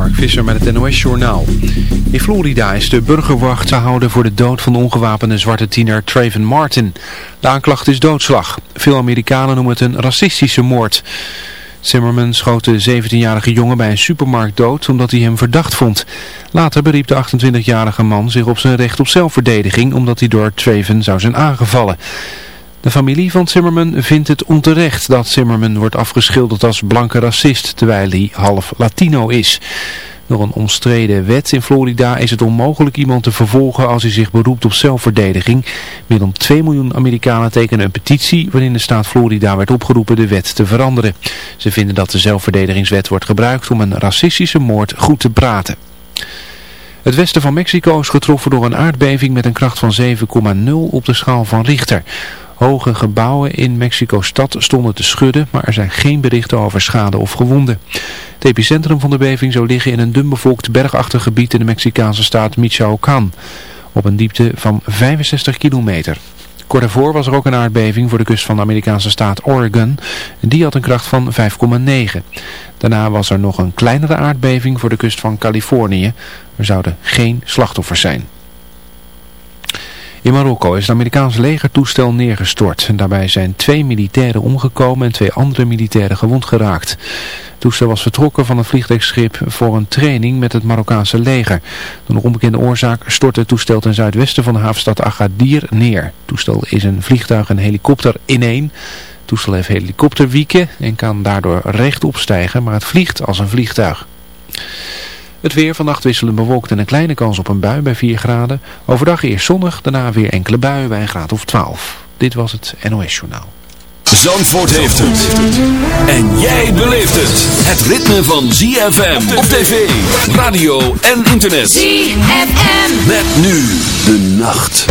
Mark Visser met het NOS-journaal. In Florida is de burgerwacht te houden voor de dood van de ongewapende zwarte tiener Traven Martin. De aanklacht is doodslag. Veel Amerikanen noemen het een racistische moord. Zimmerman schoot de 17-jarige jongen bij een supermarkt dood omdat hij hem verdacht vond. Later beriep de 28-jarige man zich op zijn recht op zelfverdediging omdat hij door Traven zou zijn aangevallen. De familie van Zimmerman vindt het onterecht dat Zimmerman wordt afgeschilderd als blanke racist, terwijl hij half Latino is. Door een omstreden wet in Florida is het onmogelijk iemand te vervolgen als hij zich beroept op zelfverdediging. Meer dan 2 miljoen Amerikanen tekenen een petitie waarin de staat Florida werd opgeroepen de wet te veranderen. Ze vinden dat de zelfverdedigingswet wordt gebruikt om een racistische moord goed te praten. Het westen van Mexico is getroffen door een aardbeving met een kracht van 7,0 op de schaal van Richter. Hoge gebouwen in Mexico-stad stonden te schudden, maar er zijn geen berichten over schade of gewonden. Het epicentrum van de beving zou liggen in een dunbevolkt bergachtig gebied in de Mexicaanse staat Michoacán, op een diepte van 65 kilometer. Kort daarvoor was er ook een aardbeving voor de kust van de Amerikaanse staat Oregon. Die had een kracht van 5,9. Daarna was er nog een kleinere aardbeving voor de kust van Californië. Er zouden geen slachtoffers zijn. In Marokko is het Amerikaanse legertoestel neergestort. En daarbij zijn twee militairen omgekomen en twee andere militairen gewond geraakt. Het toestel was vertrokken van een vliegtuigschip voor een training met het Marokkaanse leger. Door een onbekende oorzaak stortte het toestel ten zuidwesten van de havenstad Agadir neer. Het toestel is een vliegtuig en helikopter in één. Het toestel heeft helikopterwieken en kan daardoor rechtop stijgen, maar het vliegt als een vliegtuig. Het weer vannacht wisselen bewolkt en een kleine kans op een bui bij 4 graden. Overdag eerst zonnig, daarna weer enkele buien bij een graad of 12. Dit was het NOS Journaal. Zandvoort heeft het. En jij beleeft het. Het ritme van ZFM op tv, radio en internet. ZFM. Met nu de nacht.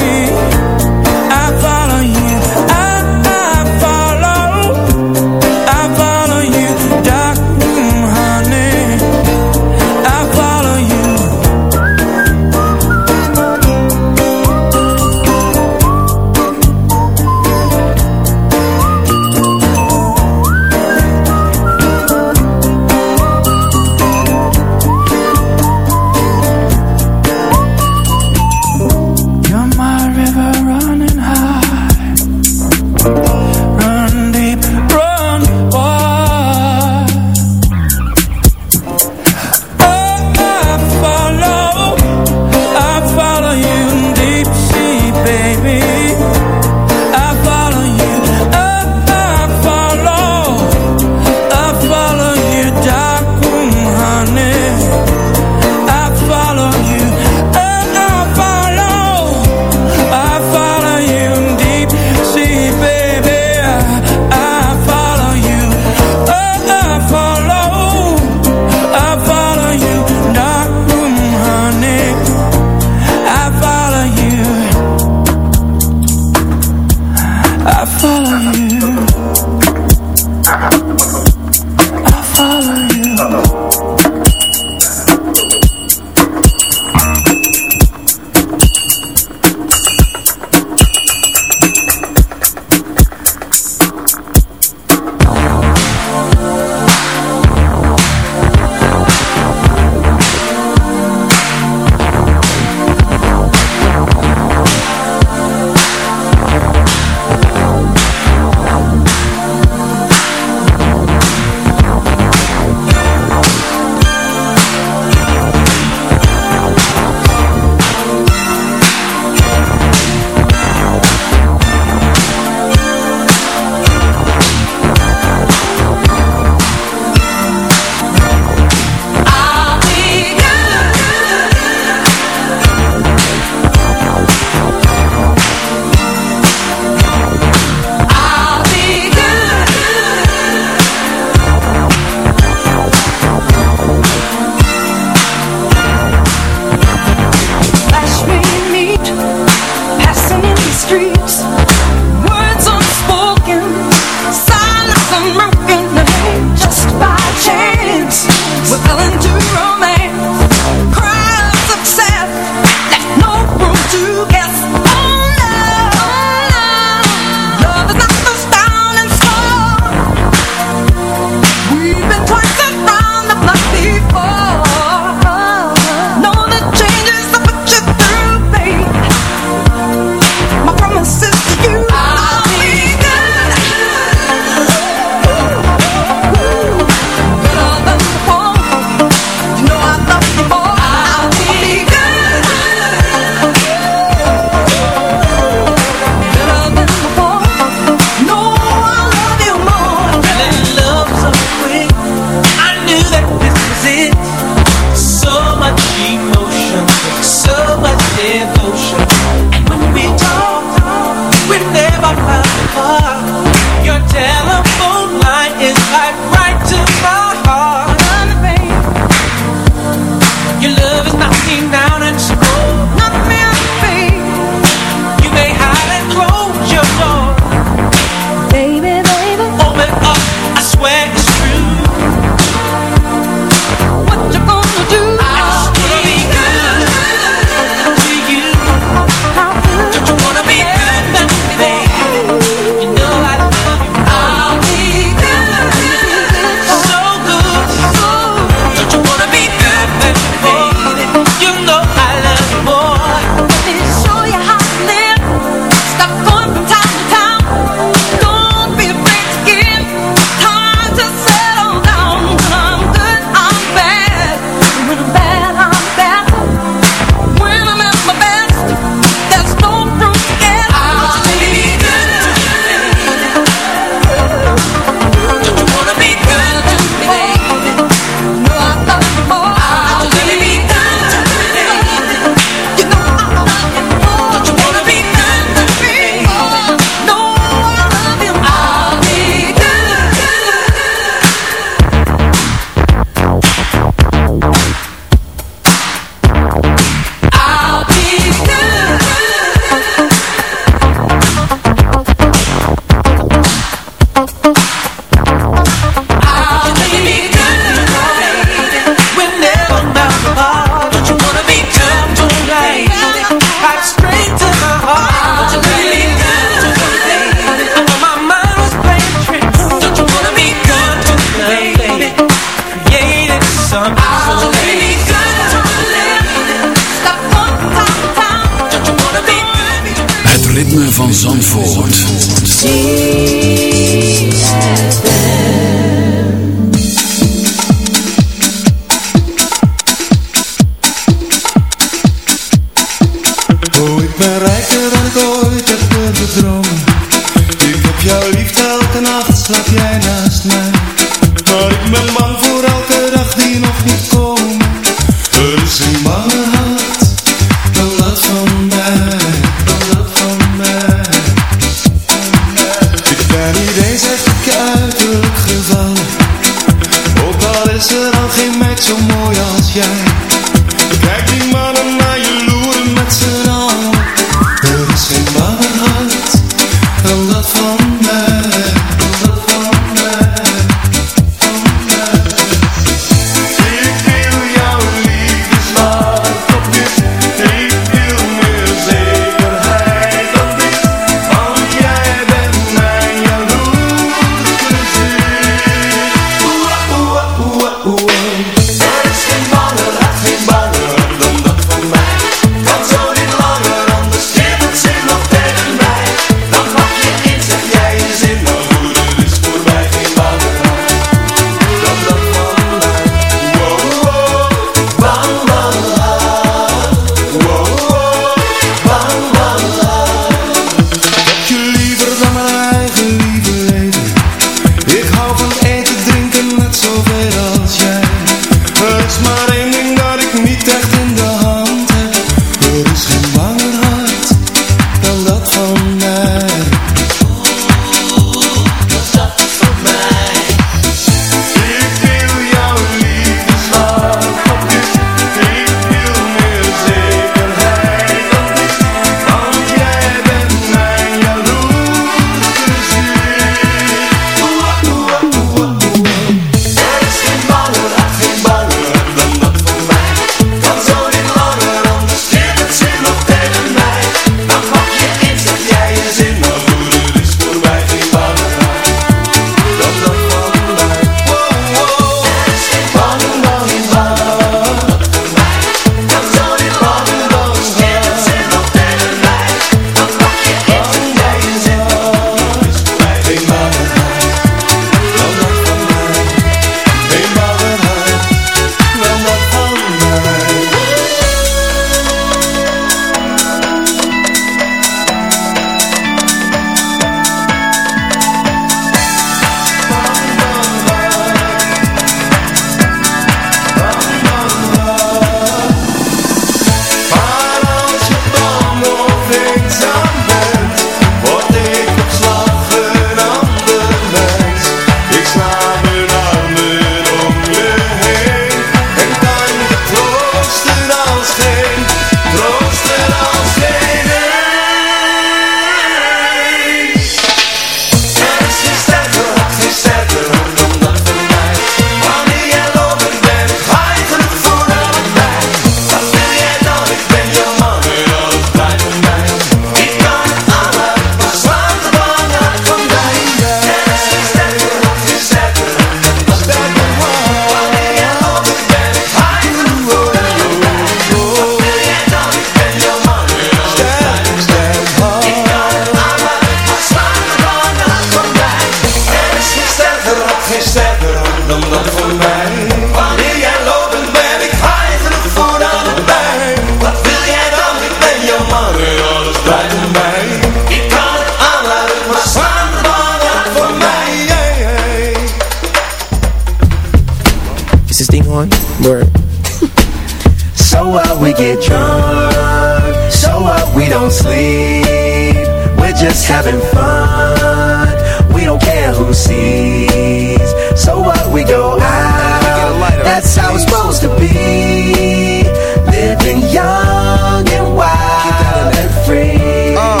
Having fun. We don't care who sees. So what? We go out. That's how it's supposed to be. Living young and wild and free. Uh,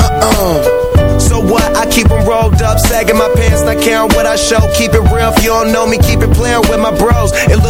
uh, uh. So what? I keep them rolled up, sagging my pants, not caring what I show. Keep it real if you don't know me, keep it playing with my bros.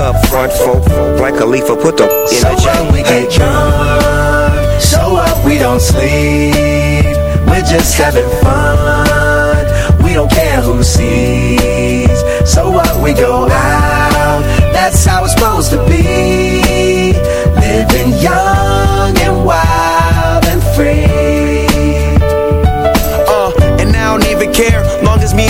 Up front, folk, like a leaf, put the in so a chain. what? We get drunk. So what? We don't sleep. We're just having fun. We don't care who sees. So what? We go out. That's how it's supposed to be. Living young and wild and free. Uh, and I don't even care.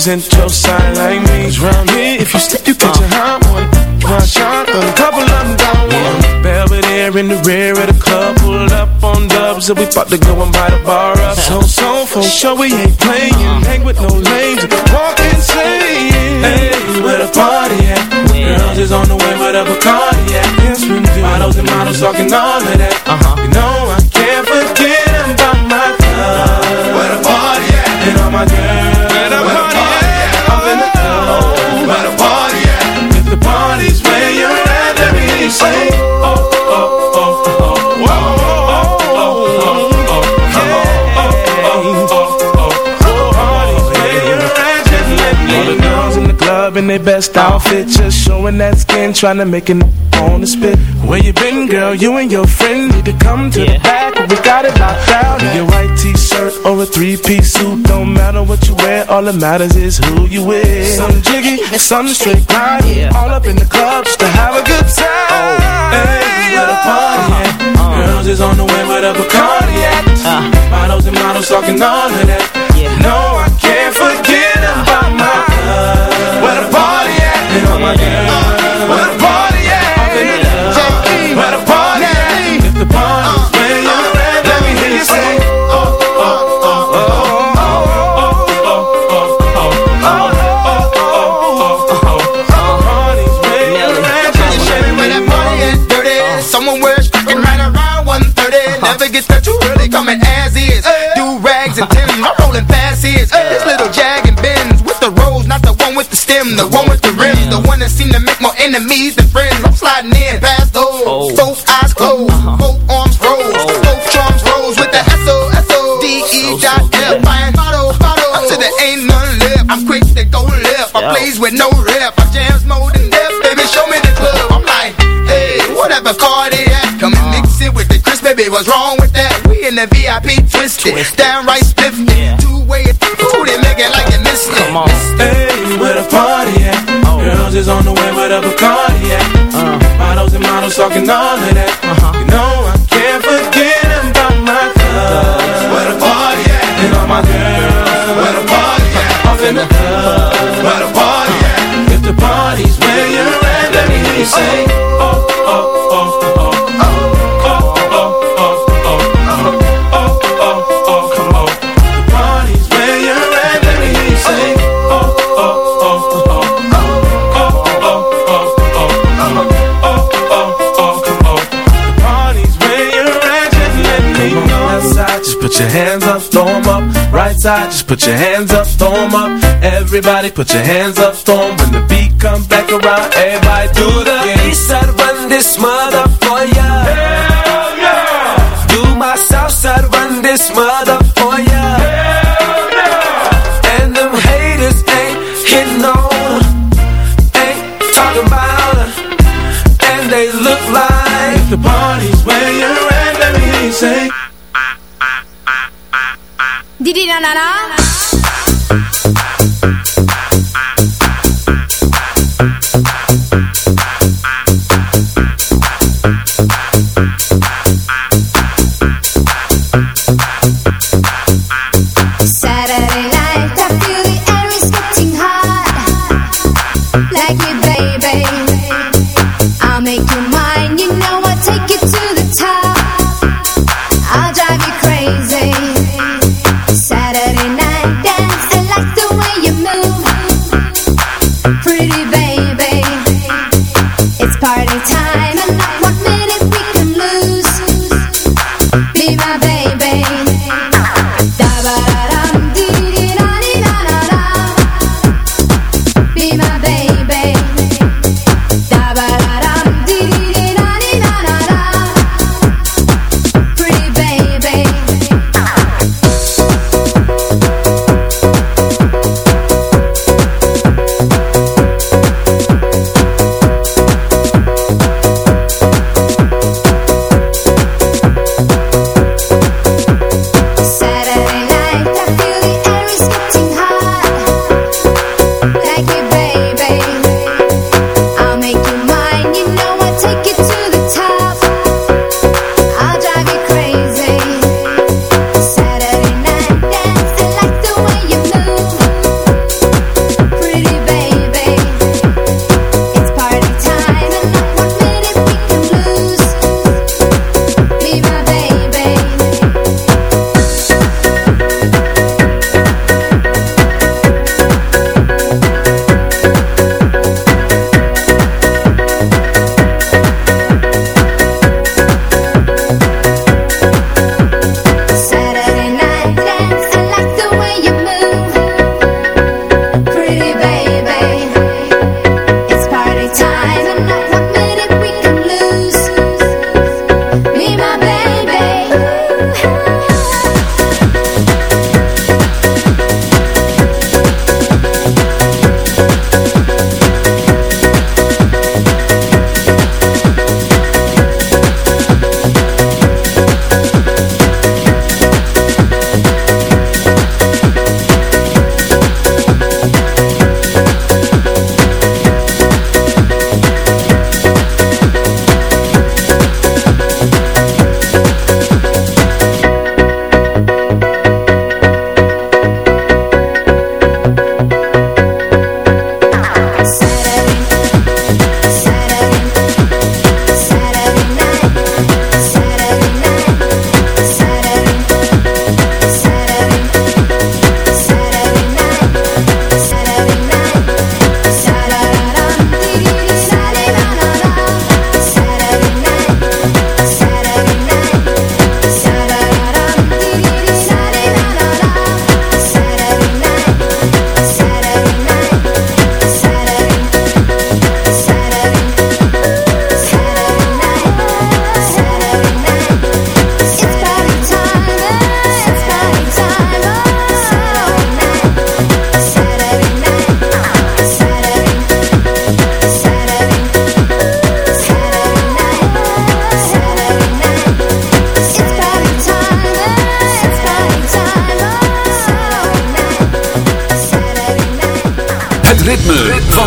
Represent your side like me. round here, if you slip, you get a hot one. One shot, a couple of them down one. Belvedere in the rear of the club, pulled up on dubs, and we about to go and buy the bar up. Uh. So, so, for sure, we ain't playing. Uh. Hang with no lames, walk insane. Hey, where the party at? Girls is on the way with a Bacardi at. Yes, we do. Models and models talking all of that. Uh-huh. You know I can't forget about my club. Where the party at? And all my girls where the party at. If the party's where you're at, let me say, oh, oh, oh, oh, oh. In their best outfit, just showing that skin, trying to make it on the spit. Where you been, girl? You and your friend need to come to yeah. the back we got it locked down. In your white t-shirt or a three-piece suit, don't matter what you wear. All that matters is who you with. Some jiggy, some straight grind. Yeah. All up in the club just to have a good time. Oh. Hey, where the party at? Uh, uh. Girls is on the way with a Bacardi at. Uh. Models and models talking all of that. Yeah. No, I can't forget about my club. Where the party at? And all my girls. Where the the VIP twisted, twisted. downright spiffy. Yeah. Two way food and make it like you missed it. Come on. Hey, where the party at? Oh. Girls is on the way where the Bacardi at. Uh. Models and models talking all of that. Uh -huh. You know I can't forget about my club. Where the party at? And all my girls. Where the party at? Off in the club. Where the party at? If the party's where you're at, let me hear you say. Oh, your hands up, throw them up. Right side, just put your hands up, throw them up. Everybody put your hands up, throw them. When the beat comes back around, everybody do the east side, run this mother for ya. Hell yeah. Do my south side, run this mother for ya. Hell yeah. And them haters ain't hitting on, ain't talking about her. And they look like the party's where you're at, let me say. Didi na na na.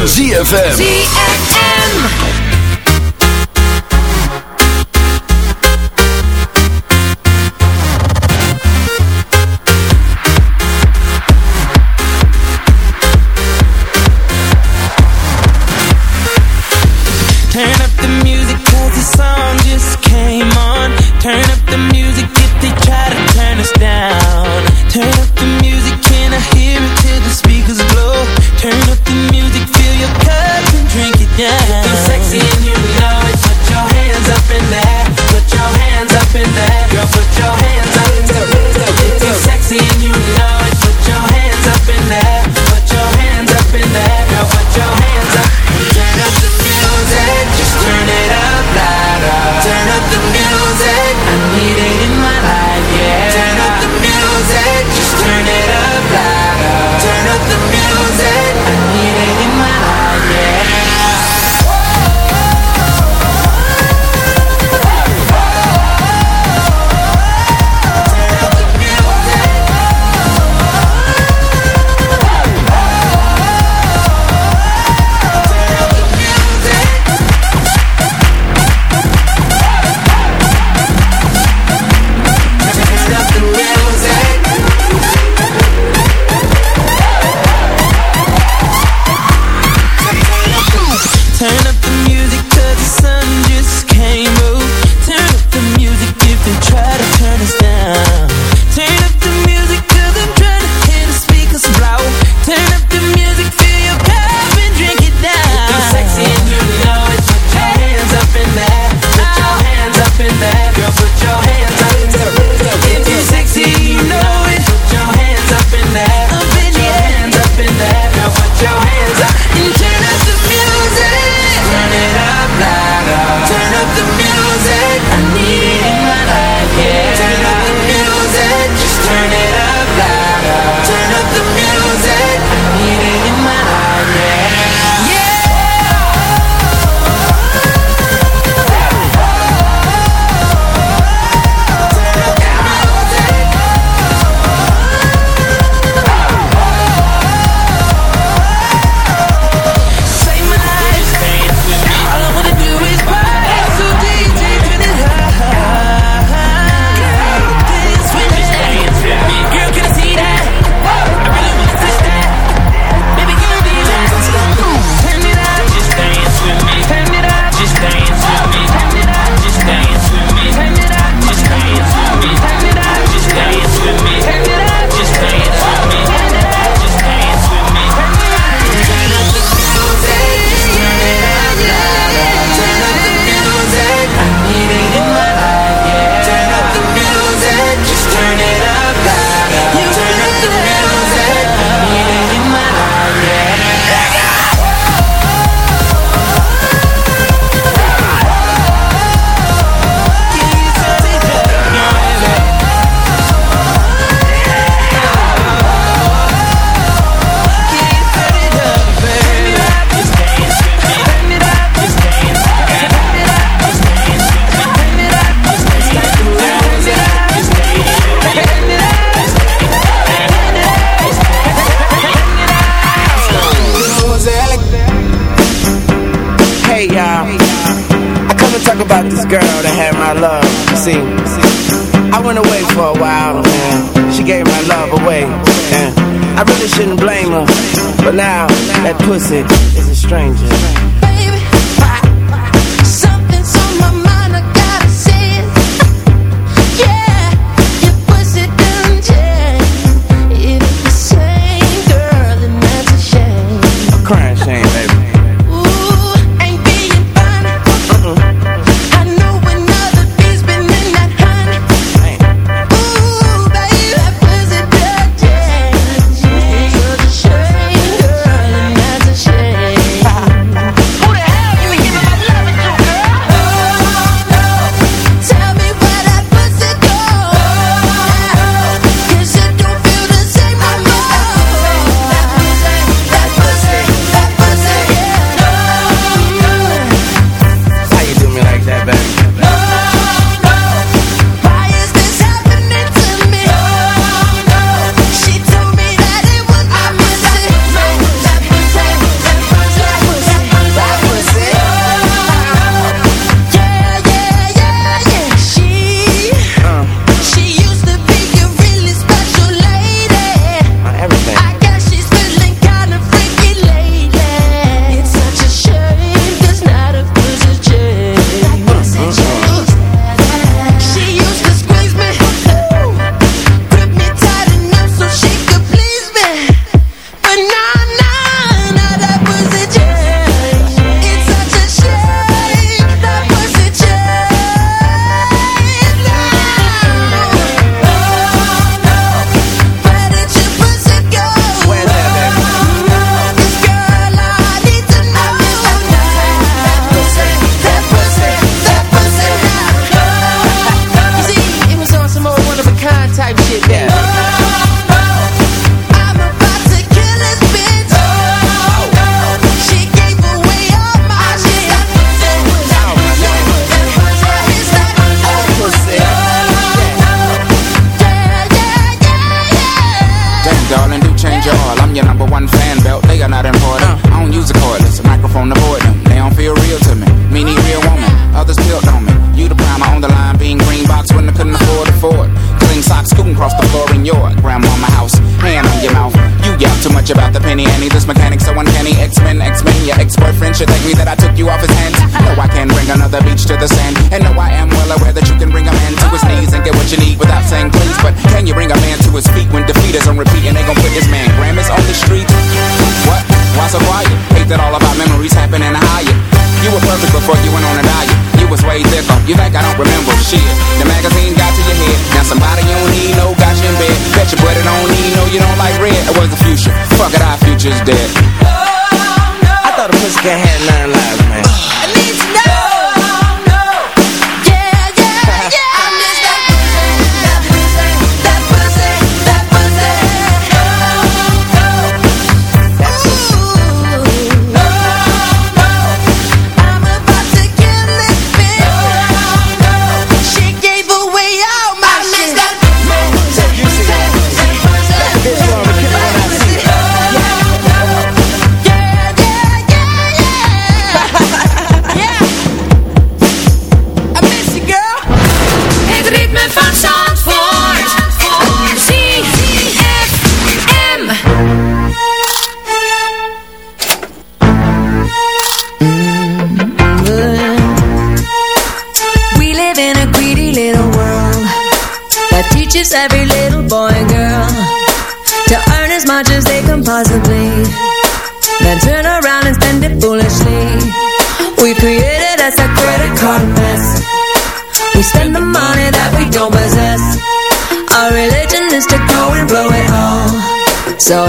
ZFM. ZFM.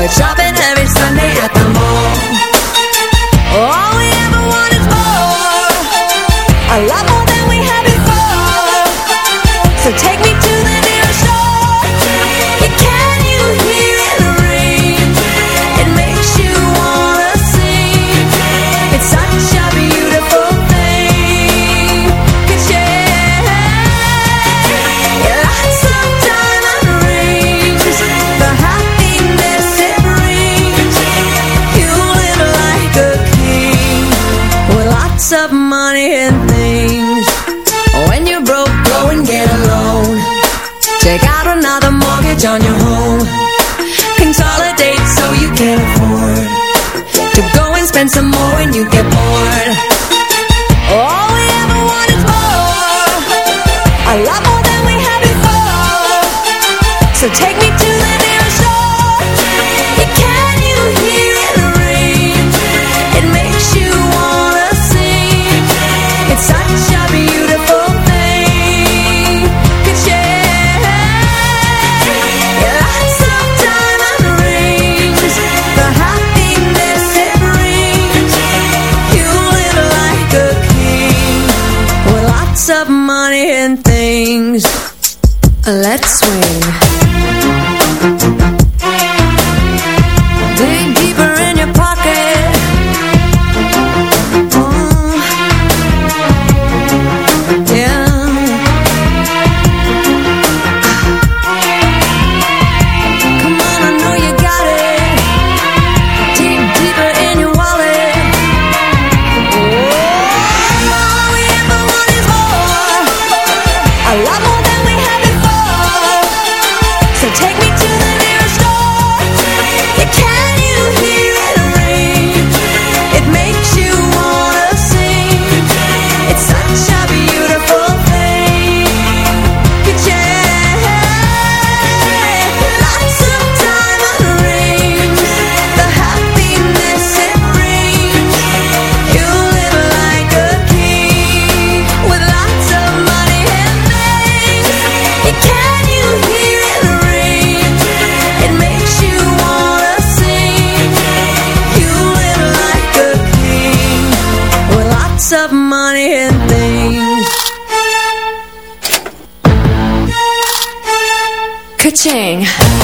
So Ka-ching.